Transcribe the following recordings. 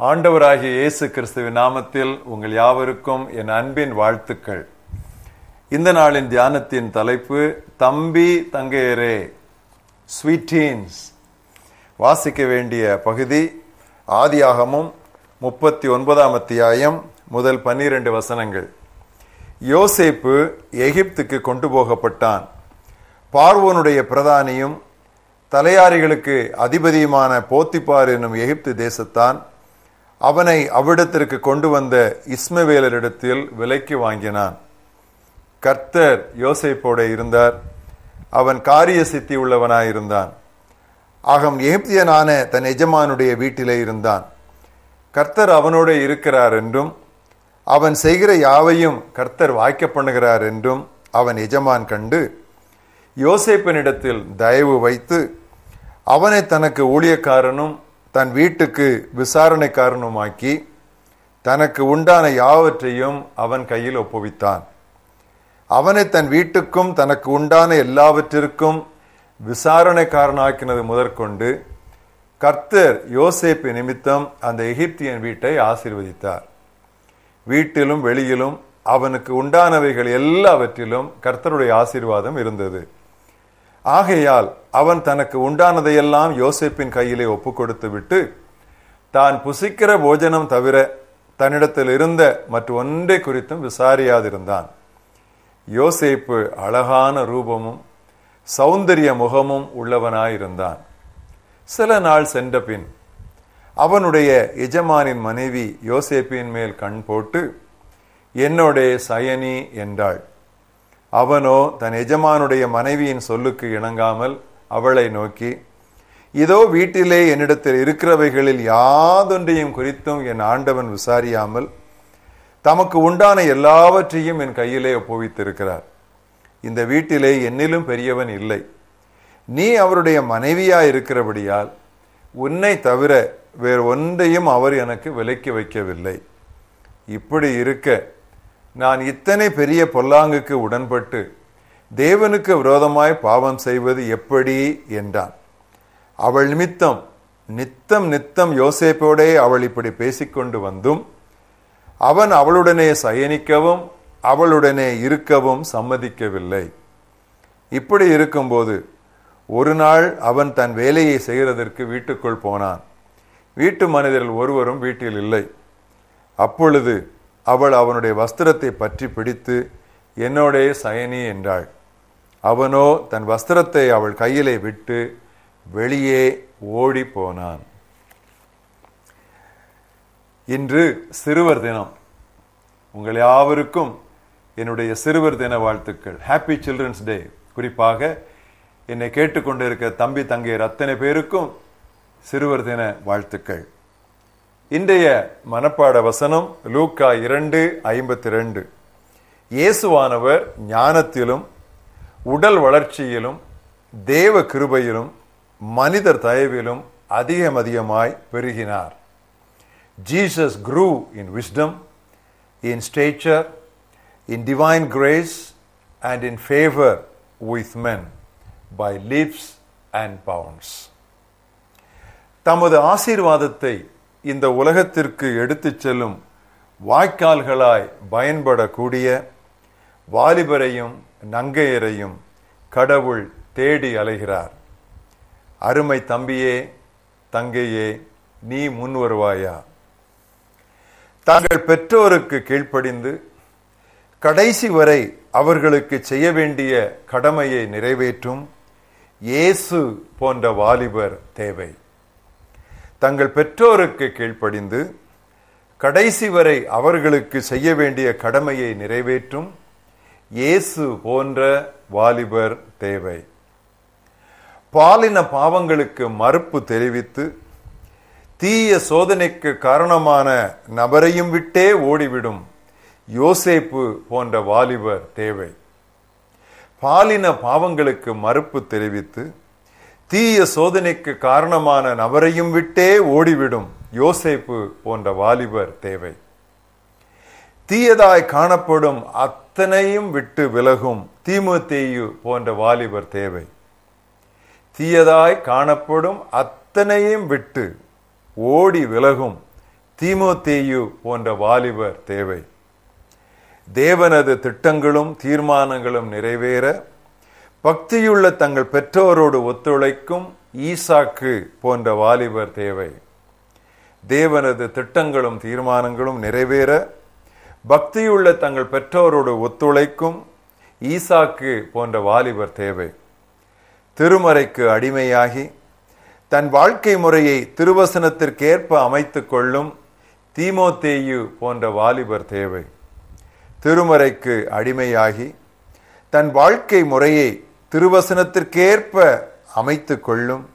ஆண்டவராகிய இயேசு கிறிஸ்துவின் நாமத்தில் உங்கள் யாவருக்கும் என் அன்பின் வாழ்த்துக்கள். இந்த நாளின் தியானத்தின் தலைப்பு தம்பி தங்கையரே ஸ்வீட்டீன்ஸ் வாசிக்க வேண்டிய பகுதி ஆதியாகமும் முப்பத்தி ஒன்பதாம் அத்தியாயம் முதல் பன்னிரண்டு வசனங்கள். யோசேப்பு எகிப்துக்கு கொண்டு போகப்பட்டான். பார்வோனுடைய பிரதானியும் தலையாரிகளுக்கு அதிபதியுமான போத்திப்பார் என்னும் எகிப்து தேசத்தான் அவனை அவ்விடத்திற்கு கொண்டு வந்த இஸ்மவேலரிடத்தில் விலைக்கு வாங்கினான். கர்த்தர் யோசைப்போட இருந்தார். அவன் காரிய சித்தி உள்ளவனாயிருந்தான். ஆகம் ஏப்தியனான தன் எஜமானுடைய வீட்டிலே இருந்தான். கர்த்தர் அவனோட இருக்கிறார் என்றும் அவன் செய்கிற யாவையும் கர்த்தர் வாய்க்க பண்ணுகிறார் என்றும் அவன் எஜமான் கண்டு யோசேப்பனிடத்தில் தயவு வைத்து அவனை தனக்கு ஊழியக்காரனும் தன் வீட்டுக்கு விசாரணைக்காரனுமாக்கி தனக்கு உண்டான யாவற்றையும் அவன் கையில் ஒப்புவித்தான். அவனை தன் வீட்டுக்கும் தனக்கு உண்டான எல்லாவற்றிற்கும் விசாரணைக்காரனாக்கினது முதற்கொண்டு கர்த்தர் யோசேப்பு நிமித்தம் அந்த எகிப்தியன் வீட்டை ஆசீர்வதித்தார். வீட்டிலும் வெளியிலும் அவனுக்கு உண்டானவைகள் எல்லாவற்றிலும் கர்த்தருடைய ஆசீர்வாதம் இருந்தது. ஆகையால் அவன் தனக்கு உண்டானதையெல்லாம் யோசேப்பின் கையிலே ஒப்பு கொடுத்து விட்டு தான் புசிக்கிற போஜனம் தவிர தன்னிடத்தில் இருந்த மற்ற ஒன்றை குறித்தும் விசாரியாதிருந்தான். யோசேப்பு அழகான ரூபமும் சௌந்தரிய முகமும் உள்ளவனாயிருந்தான். சில நாள் சென்ற பின் அவனுடைய எஜமானின் மனைவி யோசேப்பின் மேல் கண் போட்டு என்னோட சயனி என்றாள். அவனோ தன் எஜமானுடைய மனைவியின் சொல்லுக்கு இணங்காமல் அவளை நோக்கி இதோ வீட்டிலே என்னிடத்தில் இருக்கிறவைகளில் யாதொன்றையும் குறித்தும் என் ஆண்டவன் விசாரியாமல் தமக்கு உண்டான எல்லாவற்றையும் என் கையிலே ஒப்புவித்திருக்கிறார். இந்த வீட்டிலே என்னிலும் பெரியவன் இல்லை. நீ அவருடைய மனைவியா இருக்கிறபடியால் உன்னை தவிர வேறு ஒன்றையும் அவர் எனக்கு விலக்கி வைக்கவில்லை. இப்படி இருக்க நான் இத்தனை பெரிய பொல்லாங்குக்கு உடன்பட்டு தேவனுக்கு விரோதமாய் பாவம் செய்வது எப்படி என்றான். அவள் நிமித்தம் நித்தம் நித்தம் யோசேப்போடே அவள் இப்படி பேசிக்கொண்டு வந்தும் அவன் அவளுடனே சயனிக்கவும் அவளுடனே இருக்கவும் சம்மதிக்கவில்லை. இப்படி இருக்கும்போது ஒரு நாள் அவன் தன் வேலையை செய்கிறதற்கு வீட்டுக்குள் போனான். வீட்டு மனிதர்கள் ஒருவரும் வீட்டில் இல்லை. அப்பொழுது அவள் அவனுடைய வஸ்திரத்தை பற்றி பிடித்து என்னோடைய சயனி என்றாள். அவனோ தன் வஸ்திரத்தை அவள் கையிலே விட்டு வெளியே ஓடி போனான் இன்று சிறுவர் தினம். உங்கள் யாவருக்கும் என்னுடைய சிறுவர் தின வாழ்த்துக்கள். ஹாப்பி சில்ட்ரன்ஸ் டே குறிப்பாக என்னை கேட்டுக்கொண்டிருக்க தம்பி தங்கையர் அத்தனை பேருக்கும் சிறுவர் தின வாழ்த்துக்கள். இன்றைய மனப்பாட வசனம் லூக்கா இரண்டு ஐம்பத்தி ரெண்டு இயேசுவானவர் ஞானத்திலும் உடல் வளர்ச்சியிலும் தேவ கிருபையிலும் மனிதர் தயவிலும் அதிகம் அதிகமாய் பெருகினார். Jesus grew in wisdom in stature in divine grace and in favour with men by leaps and bounds தமது ஆசீர்வாதத்தை இந்த உலகத்திற்கு எடுத்துச் செல்லும் வாய்க்கால்களாய் பயன்படக்கூடிய வாலிபரையும் நங்கையரையும் கடவுள் தேடி அலைகிறார். அருமை தம்பியே தங்கையே நீ முன் வருவாயா? தாங்கள் பெற்றோருக்கு கீழ்ப்படிந்து கடைசி வரை அவர்களுக்கு செய்ய வேண்டிய கடமையை நிறைவேற்றும் இயேசு போன்ற வாலிபர் தேவை. தங்கள் பெற்றோருக்கு கீழ்ப்படிந்து கடைசி வரை அவர்களுக்கு செய்ய வேண்டிய கடமையை நிறைவேற்றும் இயேசு போன்ற வாலிபர் தேவை. பாலின பாவங்களுக்கு மறுப்பு தெரிவித்து தீய சோதனைக்கு காரணமான நபரையும் விட்டே ஓடிவிடும் யோசேப்பு போன்ற வாலிபர் தேவை. பாலின பாவங்களுக்கு மறுப்பு தெரிவித்து தீய சோதனைக்கு காரணமான நபரையும் விட்டே ஓடிவிடும் யோசேப்பு போன்ற வாலிபர் தேவை. தீயதாய் காணப்படும் அத்தனையும் விட்டு விலகும் தீமுத்தேயு போன்ற வாலிபர் தேவை. தீயதாய் காணப்படும் அத்தனையும் விட்டு ஓடி விலகும் தீமுத்தேயு போன்ற வாலிபர் தேவை. தேவனது திட்டங்களும் தீர்மானங்களும் நிறைவேற பக்தியுள்ள தங்கள் பெற்றோரோடு ஒத்துழைக்கும் ஈசாக்கு போன்ற வாலிபர் தேவை. தேவனது திட்டங்களும் தீர்மானங்களும் நிறைவேற பக்தியுள்ள தங்கள் பெற்றோரோடு ஒத்துழைக்கும் ஈசாக்கு போன்ற வாலிபர் தேவை. திருமறைக்கு அடிமையாகி தன் வாழ்க்கை முறையை திருவசனத்திற்கேற்ப அமைத்து கொள்ளும் தீமோத்தேயு போன்ற வாலிபர் தேவை. திருமறைக்கு அடிமையாகி தன் வாழ்க்கை முறையை திருவசனத்திற்கேற்ப அமைத்து கொள்ளும்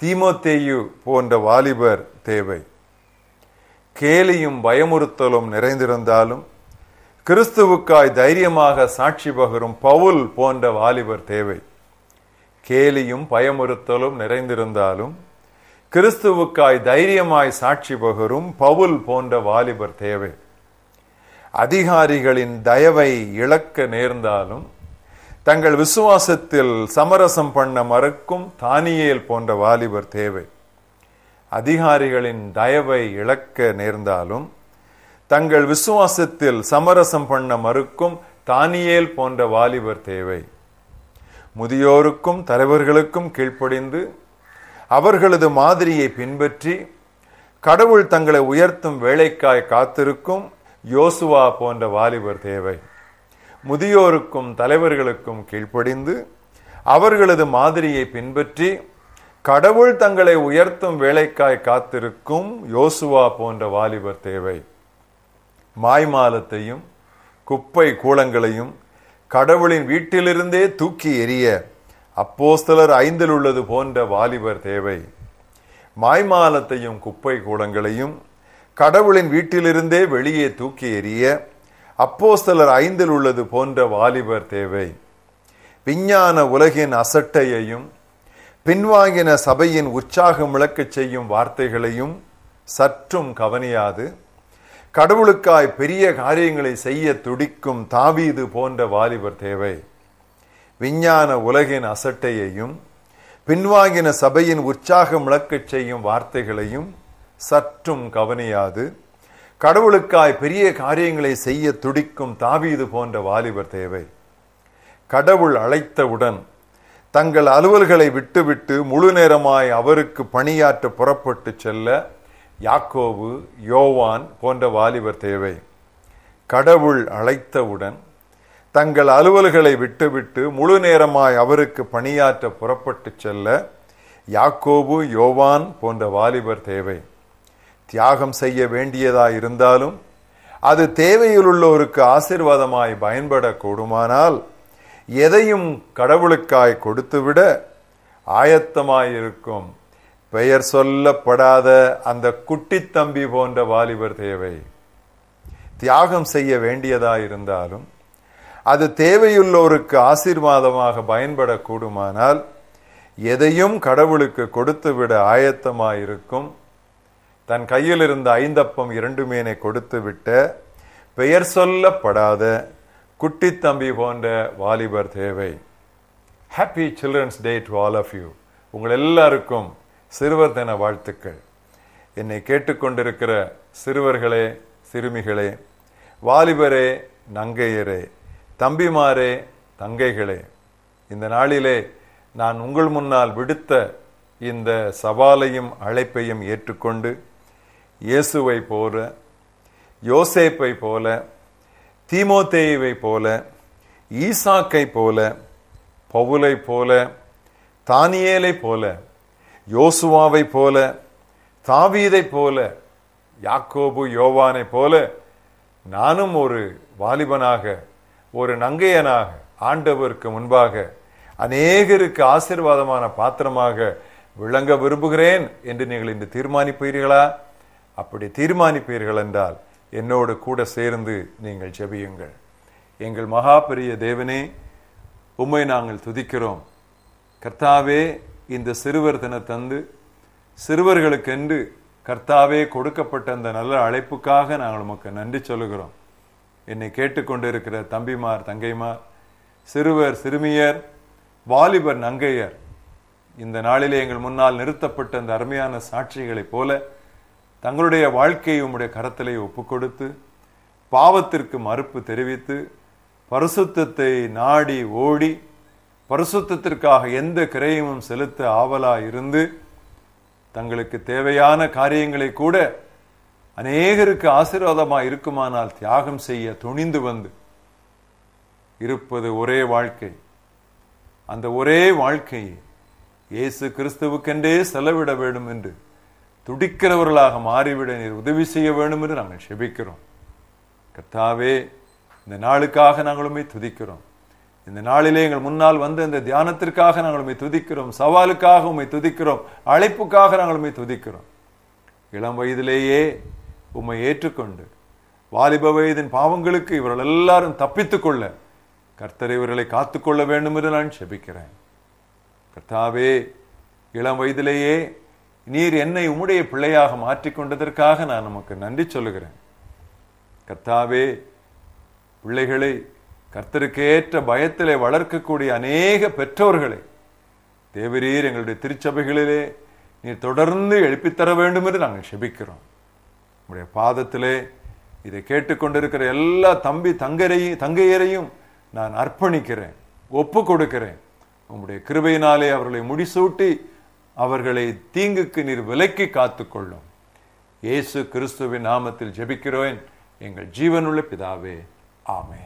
தீமோத்தேயு போன்ற வாலிபர் தேவை. கேலியும் பயமுறுத்தலும் நிறைந்திருந்தாலும் கிறிஸ்துவுக்காய் தைரியமாக சாட்சி பகரும் பவுல் போன்ற வாலிபர் தேவை. கேலியும் பயமுறுத்தலும் நிறைந்திருந்தாலும் கிறிஸ்துவுக்காய் தைரியமாய் சாட்சி பகரும் பவுல் போன்ற வாலிபர் தேவை. அதிகாரிகளின் தயவை இழக்க நேர்ந்தாலும் தங்கள் விசுவாசத்தில் சமரசம் பண்ண மறுக்கும் தானியேல் போன்ற வாலிபர் தேவை. அதிகாரிகளின் தயவை இழக்க நேர்ந்தாலும் தங்கள் விசுவாசத்தில் சமரசம் பண்ண மறுக்கும் தானியேல் போன்ற வாலிபர் தேவை. முதியோருக்கும் தலைவர்களுக்கும் கீழ்ப்படிந்து அவர்களது மாதிரியை பின்பற்றி கடவுள் தங்களை உயர்த்தும் வேலைக்காய் காத்திருக்கும் யோசுவா போன்ற வாலிபர் தேவை. முதியோருக்கும் தலைவர்களுக்கும் கீழ்ப்படிந்து அவர்களது மாதிரியை பின்பற்றி கடவுள் தங்களை உயர்த்தும் வேலைக்காய் காத்திருக்கும் யோசுவா போன்ற வாலிபர் தேவை. மாய்மாலத்தையும் குப்பை கூலங்களையும் கடவுளின் வீட்டிலிருந்தே தூக்கி எறிய அப்போஸ்தலர் ஐந்தில் உள்ளது போன்ற வாலிபர் தேவை. மாய்மாலத்தையும் குப்பை கூலங்களையும் கடவுளின் வீட்டிலிருந்தே வெளியே தூக்கி எறிய அப்போஸ்தலர் ஐந்தில் உள்ளது போன்ற வாலிபர் தேவை. விஞ்ஞான உலகின் அசட்டையையும் பின்வாங்கின சபையின் உற்சாகம் இழக்கச் செய்யும் வார்த்தைகளையும் சற்றும் கவனியாது. கடவுளுக்காய் பெரிய காரியங்களை செய்ய துடிக்கும் தாவீது போன்ற வாலிபர் தேவை. விஞ்ஞான உலகின் அசட்டையையும் பின்வாங்கின சபையின் உற்சாகம் இழக்கச் செய்யும் வார்த்தைகளையும் சற்றும் கவனியாது. கடவுளுக்காய் பெரிய காரியங்களை செய்ய துடிக்கும் தாவீது போன்ற வாலிபர் தேவை. கடவுள் அழைத்தவுடன் தங்கள் அலுவல்களை விட்டுவிட்டு முழு நேரமாய் அவருக்கு பணியாற்ற புறப்பட்டு செல்ல யாக்கோவு யோவான் போன்ற வாலிபர் தேவை. கடவுள் அழைத்தவுடன் தங்கள் அலுவல்களை விட்டுவிட்டு முழு நேரமாய் அவருக்கு பணியாற்ற புறப்பட்டு செல்ல யாக்கோபு யோவான் போன்ற வாலிபர் தேவை. தியாகம் செய்ய வேண்டியதாய் இருந்தாலும் அது தேவையில் உள்ளோருக்கு ஆசிர்வாதமாய் பயன்படக்கூடுமானால் எதையும் கடவுளுக்காய் கொடுத்துவிட ஆயத்தமாயிருக்கும். பெயர் சொல்லப்படாத அந்த குட்டி தம்பி போன்ற வாலிபர் தேவை. தியாகம் செய்ய வேண்டியதாயிருந்தாலும் அது தேவையுள்ளோருக்கு ஆசீர்வாதமாக பயன்படக்கூடுமானால் எதையும் கடவுளுக்கு கொடுத்துவிட ஆயத்தமாயிருக்கும். தன் கையில் இருந்த ஐந்தப்பம் இரண்டு மீனை கொடுத்து விட்ட பெயர் சொல்லப்படாத குட்டி தம்பி போன்ற வாலிபர் தேவை. Happy children's day to all of you உங்கள் எல்லாருக்கும் சிறுவர் தின வாழ்த்துக்கள். என்னை கேட்டுக்கொண்டிருக்கிற சிறுவர்களே சிறுமிகளே வாலிபரே நங்கையரே தம்பிமாரே தங்கைகளே இந்த நாளிலே நான் உங்கள் முன்னால் விடுத்த இந்த சவாலையும் அழைப்பையும் ஏற்றுக்கொண்டு இயேசுவை போல யோசேப்பை போல தீமோத்தேயுவை போல ஈசாக்கை போல பவுலை போல தானியேலை போல யோசுவாவை போல தாவீதை போல யாக்கோபு யோவானை போல நானும் ஒரு வாலிபனாக ஒரு நங்கையனாக ஆண்டவருக்கு முன்பாக அநேகருக்கு ஆசீர்வாதமான பாத்திரமாக விளங்க விரும்புகிறேன் என்று நீங்கள் இன்று தீர்மானிப்பீர்களா? அப்படி தீர்மானிப்பீர்கள் என்றால் என்னோடு கூட சேர்ந்து நீங்கள் ஜெபியுங்கள். எங்கள் மகா பெரிய தேவனே உம்மை நாங்கள் துதிக்கிறோம். கர்த்தாவே இந்த சிறுவர் தின தந்து சிறுவர்களுக்கென்று கர்த்தாவே கொடுக்கப்பட்ட அந்த நல்ல அழைப்புக்காக நாங்கள் உமக்கு நன்றி சொல்லுகிறோம். என்னை கேட்டுக்கொண்டிருக்கிற தம்பிமார் தங்கைமார் சிறுவர் சிறுமியர் வாலிபர் நங்கையர் இந்த நாளிலே எங்கள் முன்னால் நிறுத்தப்பட்ட அந்த அருமையான சாட்சிகளைப் போல தங்களுடைய வாழ்க்கையை உம்முடைய கரத்திலே ஒப்பு கொடுத்து பாவத்திற்கு மறுப்பு தெரிவித்து பரிசுத்தத்தை நாடி ஓடி பரிசுத்தத்திற்காக எந்த கிரையமும் செலுத்த ஆவலா இருந்து தங்களுக்கு தேவையான காரியங்களை கூட அநேகருக்கு ஆசீர்வாதமாக இருக்குமானால் தியாகம் செய்ய துணிந்து வந்து இருப்பது ஒரே வாழ்க்கை. அந்த ஒரே வாழ்க்கையை இயேசு கிறிஸ்துவுக்கென்றே செலவிட வேண்டும் என்று துடிக்கிறவர்களாக மாறிவிட நீர் உதவி செய்ய வேண்டும் என்று நாங்கள் செபிக்கிறோம். கர்த்தாவே இந்த நாளுக்காக நாங்களுமே துதிக்கிறோம். இந்த நாளிலே எங்கள் முன்னால் வந்து இந்த தியானத்திற்காக நாங்கள் உண்மை துதிக்கிறோம். சவாலுக்காக உம்மை துதிக்கிறோம். அழைப்புக்காக நாங்கள் உண்மை துதிக்கிறோம். இளம் வயதிலேயே உம்மை ஏற்றுக்கொண்டு வாலிப வயதின் பாவங்களுக்கு இவர்கள் எல்லாரும் தப்பித்துக் கொள்ள கர்த்தர் இவர்களை காத்துக்கொள்ள வேண்டும் என்று நான் செபிக்கிறேன். கர்த்தாவே இளம் வயதிலேயே நீர் என்னை உம்முடைய பிள்ளையாக மாற்றிக்கொண்டதற்காக நான் நமக்கு நன்றி சொல்லுகிறேன். கர்த்தாவே பிள்ளைகளை கர்த்தருக்கு ஏற்ற பயத்திலே வளர்க்கக்கூடிய அநேக பெற்றோர்களை தேவரீர் எங்களுடைய திருச்சபைகளிலே நீர் தொடர்ந்து எழுப்பித்தர வேண்டும் என்று நாங்கள் செபிக்கிறோம். உங்களுடைய பாதத்திலே இதை கேட்டுக்கொண்டிருக்கிற எல்லா தம்பி தங்கரையும் தங்கையரையும் நான் அர்ப்பணிக்கிறேன் ஒப்பு கொடுக்கிறேன். உங்களுடைய கிருபையினாலே அவர்களை முடிசூட்டி அவர்களை தீங்குக்கு நீர் விலக்கி காத்துக்கொள்ளும். இயேசு கிறிஸ்துவின் நாமத்தில் ஜெபிக்கிறேன் எங்கள் ஜீவனுள்ள பிதாவே ஆமே